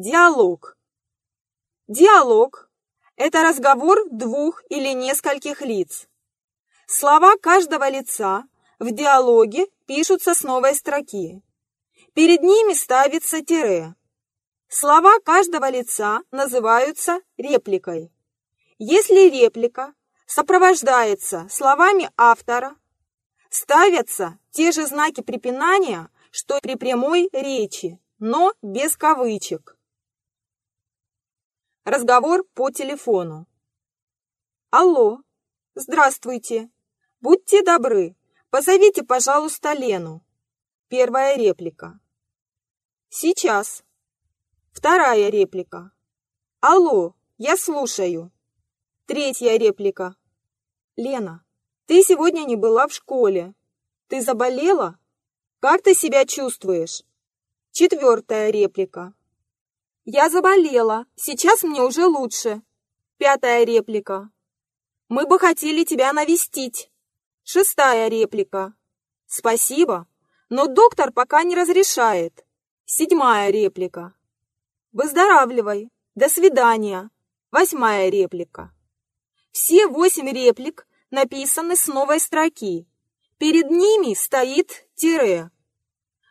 Диалог. Диалог – это разговор двух или нескольких лиц. Слова каждого лица в диалоге пишутся с новой строки. Перед ними ставится тире. Слова каждого лица называются репликой. Если реплика сопровождается словами автора, ставятся те же знаки препинания, что при прямой речи, но без кавычек. Разговор по телефону. Алло, здравствуйте. Будьте добры, позовите, пожалуйста, Лену. Первая реплика. Сейчас. Вторая реплика. Алло, я слушаю. Третья реплика. Лена, ты сегодня не была в школе. Ты заболела? Как ты себя чувствуешь? Четвертая реплика. Я заболела. Сейчас мне уже лучше. Пятая реплика. Мы бы хотели тебя навестить. Шестая реплика. Спасибо, но доктор пока не разрешает. Седьмая реплика. Выздоравливай. До свидания. Восьмая реплика. Все восемь реплик написаны с новой строки. Перед ними стоит тире.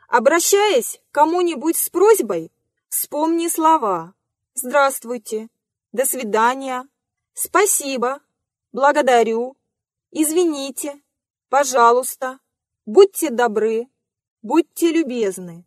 Обращаясь к кому-нибудь с просьбой, вспомни слова. «Здравствуйте», «До свидания», «Спасибо», «Благодарю», «Извините», «Пожалуйста», «Будьте добры», «Будьте любезны».